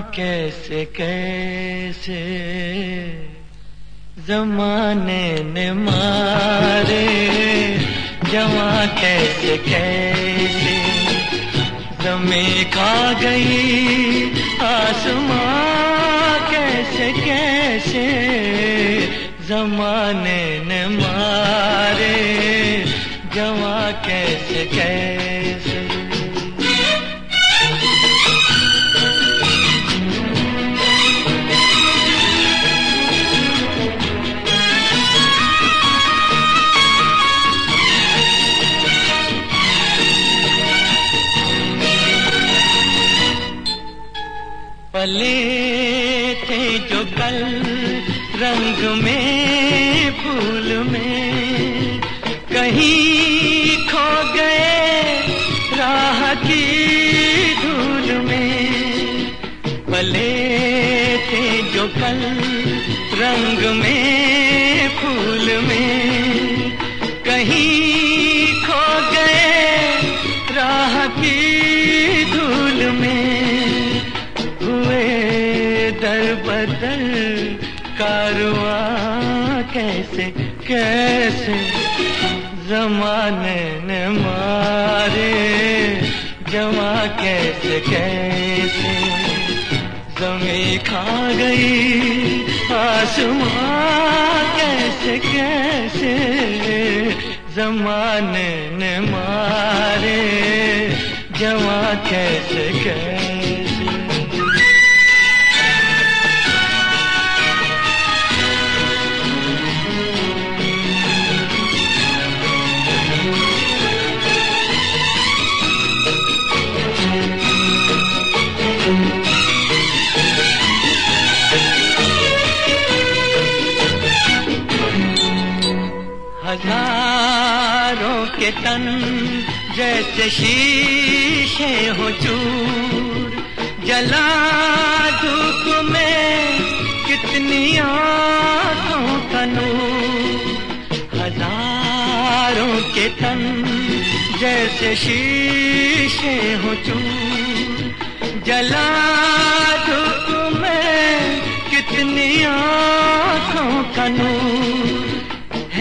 कैसे कैसे? जमाने ने मारे। जमा कैसे कैसे? जमी खा गई आसमां। कैसे कैसे? जमाने ने मारे। जमा कैसे कैसे? पले थे जो कल रंग में, फूल में। कहीं खो गए राह की धूल में। पले थे जो कल रंग में, फूल में। कहीं बदल कारवा कैसे कैसे जमाने ने मारे, जमा कैसे कैसे जमी खा गई आसमां, कैसे कैसे जमाने ने मारे, जमा कैसे कैसे के तन जैसे शीशे हो चूर। जला धूप में कितनी आँखों का नूर। हज़ारों के तन जैसे शीशे हो चूर। जला धूप में कितनी आँखों का नूर।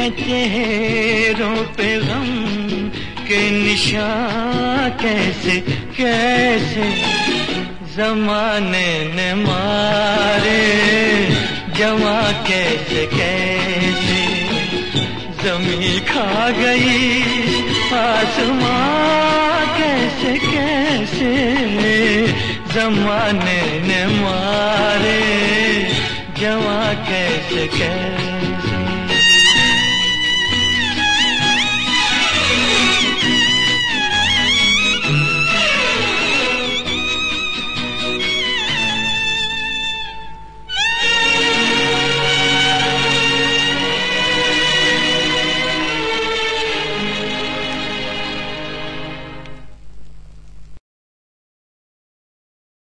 चेहरों पे गम के निशान कैसे कैसे? जमाने ने मारे, जमा कैसे कैसे? जमी खा गई, आसमां कैसे कैसे जमाने ने मारे, जमा कैसे कैसे?